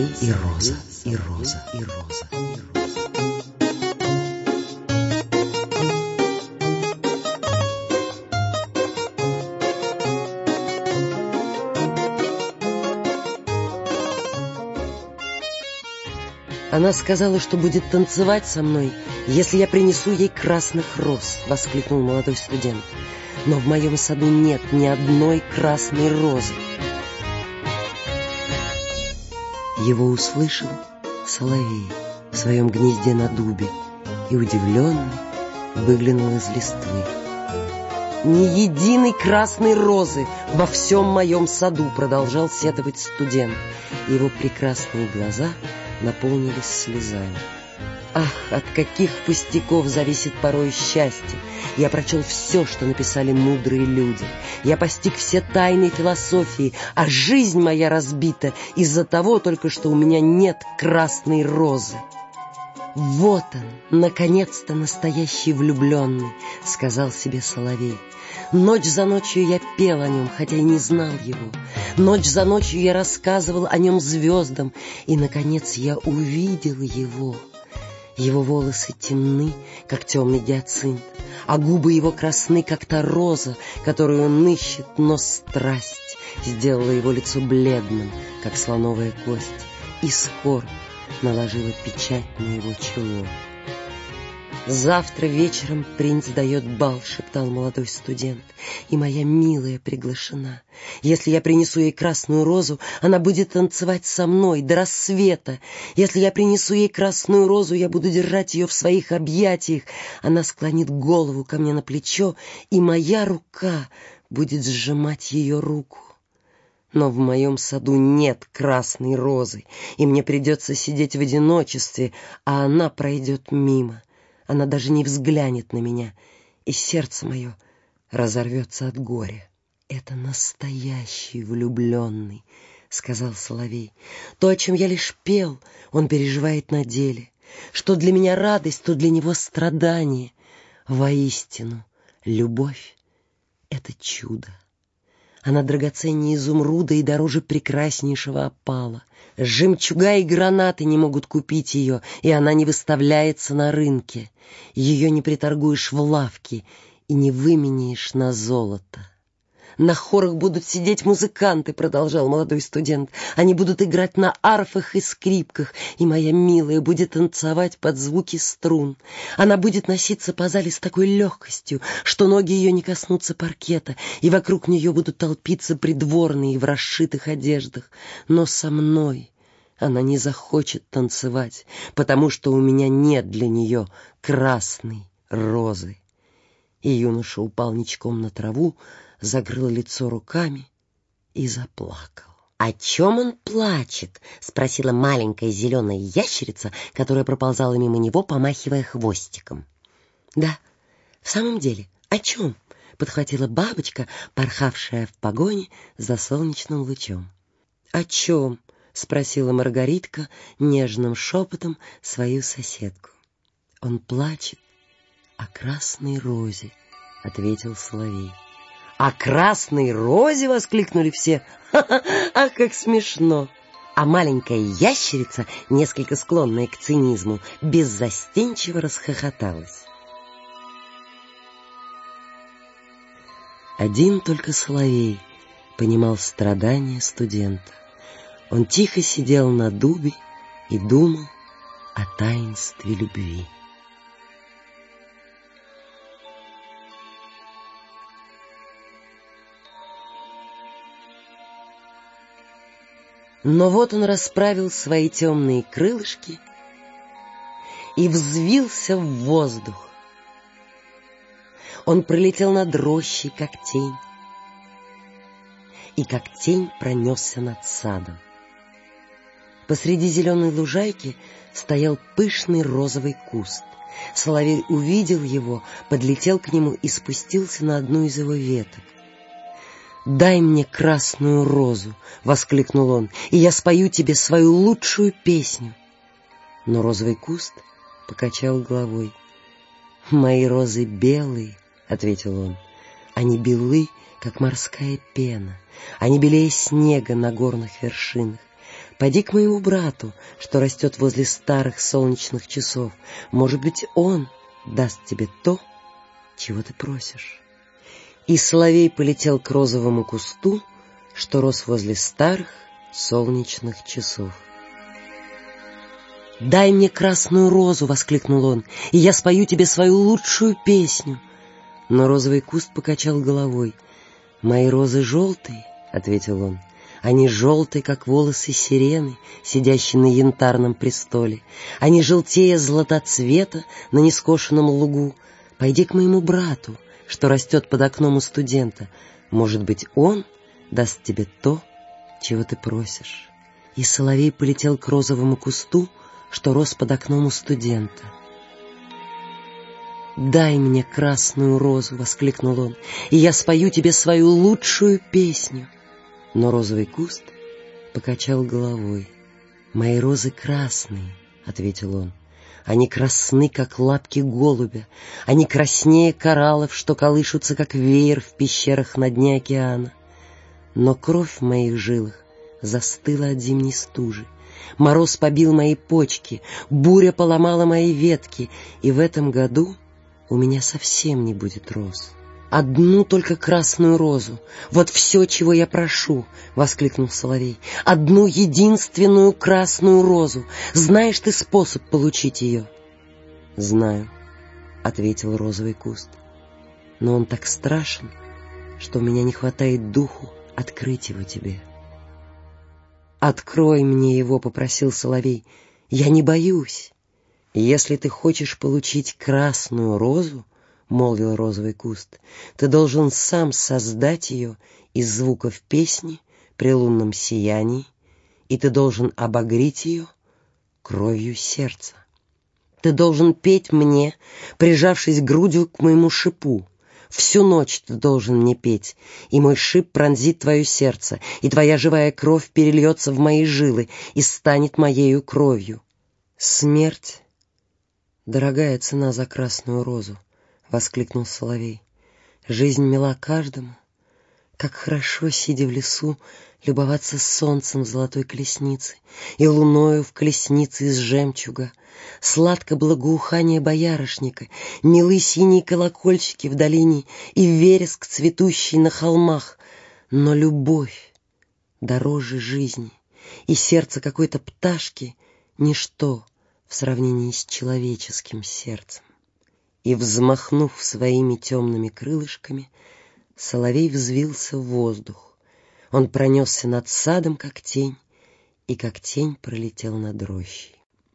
соловей и роза, и роза, и роза. Она сказала, что будет танцевать со мной, если я принесу ей красных роз, — воскликнул молодой студент. Но в моем саду нет ни одной красной розы. Его услышал соловей в своем гнезде на дубе и удивленный выглянул из листвы. «Ни единой красной розы во всем моем саду!» — продолжал сетовать студент. Его прекрасные глаза наполнились слезами. Ах, от каких пустяков зависит порой счастье! Я прочел все, что написали мудрые люди. Я постиг все тайны философии, а жизнь моя разбита из-за того только, что у меня нет красной розы. «Вот он, наконец-то настоящий влюбленный», — сказал себе Соловей. Ночь за ночью я пел о нем, хотя и не знал его. Ночь за ночью я рассказывал о нем звездам, и, наконец, я увидел его. Его волосы темны, как темный гиацинт, а губы его красны, как та роза, которую он ищет, но страсть сделала его лицо бледным, как слоновая кость, и скорбь наложила печать на его чело. «Завтра вечером принц дает бал», — шептал молодой студент, «и моя милая приглашена. Если я принесу ей красную розу, она будет танцевать со мной до рассвета. Если я принесу ей красную розу, я буду держать ее в своих объятиях. Она склонит голову ко мне на плечо, и моя рука будет сжимать ее руку. Но в моем саду нет красной розы, и мне придется сидеть в одиночестве, а она пройдет мимо». Она даже не взглянет на меня, и сердце мое разорвется от горя. «Это настоящий влюбленный», — сказал Соловей. «То, о чем я лишь пел, он переживает на деле. Что для меня радость, то для него страдание. Воистину, любовь — это чудо. Она драгоценнее изумруда и дороже прекраснейшего опала. Жемчуга и гранаты не могут купить ее, и она не выставляется на рынке. Ее не приторгуешь в лавке и не выменяешь на золото. На хорах будут сидеть музыканты, продолжал молодой студент. Они будут играть на арфах и скрипках, и моя милая будет танцевать под звуки струн. Она будет носиться по зале с такой легкостью, что ноги ее не коснутся паркета, и вокруг нее будут толпиться придворные в расшитых одеждах. Но со мной она не захочет танцевать, потому что у меня нет для нее красной розы. И юноша упал ничком на траву, закрыл лицо руками и заплакал. «О чем он плачет?» — спросила маленькая зеленая ящерица, которая проползала мимо него, помахивая хвостиком. «Да, в самом деле, о чем?» — подхватила бабочка, порхавшая в погоне за солнечным лучом. «О чем?» — спросила Маргаритка нежным шепотом свою соседку. «Он плачет о красной розе», — ответил Соловей. «О красной розе!» — воскликнули все. «Ха-ха! Ах, как смешно!» А маленькая ящерица, несколько склонная к цинизму, беззастенчиво расхохоталась. Один только Соловей понимал страдания студента. Он тихо сидел на дубе и думал о таинстве любви. Но вот он расправил свои темные крылышки и взвился в воздух. Он пролетел над рощей, как тень, и как тень пронесся над садом. Посреди зеленой лужайки стоял пышный розовый куст. Соловей увидел его, подлетел к нему и спустился на одну из его веток. «Дай мне красную розу!» — воскликнул он, — «и я спою тебе свою лучшую песню!» Но розовый куст покачал головой. «Мои розы белые!» — ответил он. «Они белы, как морская пена, они белее снега на горных вершинах. Пойди к моему брату, что растет возле старых солнечных часов. Может быть, он даст тебе то, чего ты просишь. И соловей полетел к розовому кусту, что рос возле старых солнечных часов. «Дай мне красную розу!» — воскликнул он, — «и я спою тебе свою лучшую песню!» Но розовый куст покачал головой. «Мои розы желтые!» — ответил он. «Они желтые, как волосы сирены, сидящие на янтарном престоле. Они желтее златоцвета на нескошенном лугу. Пойди к моему брату, что растет под окном у студента. Может быть, он даст тебе то, чего ты просишь». И соловей полетел к розовому кусту, что рос под окном у студента. «Дай мне красную розу!» — воскликнул он, «и я спою тебе свою лучшую песню!» Но розовый куст покачал головой. «Мои розы красные!» — ответил он. «Они красны, как лапки голубя, они краснее кораллов, что колышутся, как веер в пещерах на дне океана. Но кровь в моих жилах застыла от зимней стужи, Мороз побил мои почки, буря поломала мои ветки, и в этом году у меня совсем не будет роз. «Одну только красную розу. Вот все, чего я прошу!» — воскликнул Соловей. «Одну единственную красную розу. Знаешь ты способ получить ее?» «Знаю», — ответил розовый куст. «Но он так страшен, что у меня не хватает духу открыть его тебе». «Открой мне его», — попросил Соловей. «Я не боюсь». «Если ты хочешь получить красную розу, — молвил розовый куст, — ты должен сам создать ее из звуков песни при лунном сиянии, и ты должен обогреть ее кровью сердца. Ты должен петь мне, прижавшись грудью к моему шипу, Всю ночь ты должен мне петь, и мой шип пронзит твое сердце, и твоя живая кровь перельется в мои жилы и станет моею кровью. Смерть — дорогая цена за красную розу, — воскликнул Соловей. Жизнь мила каждому. Как хорошо, сидя в лесу, любоваться солнцем золотой колеснице и луною в колеснице из жемчуга, Сладко благоухание боярышника, Милы синие колокольчики в долине И вереск, цветущий на холмах. Но любовь дороже жизни, И сердце какой-то пташки — Ничто в сравнении с человеческим сердцем. И, взмахнув своими темными крылышками, Соловей взвился в воздух. Он пронесся над садом, как тень, И как тень пролетел над рощей.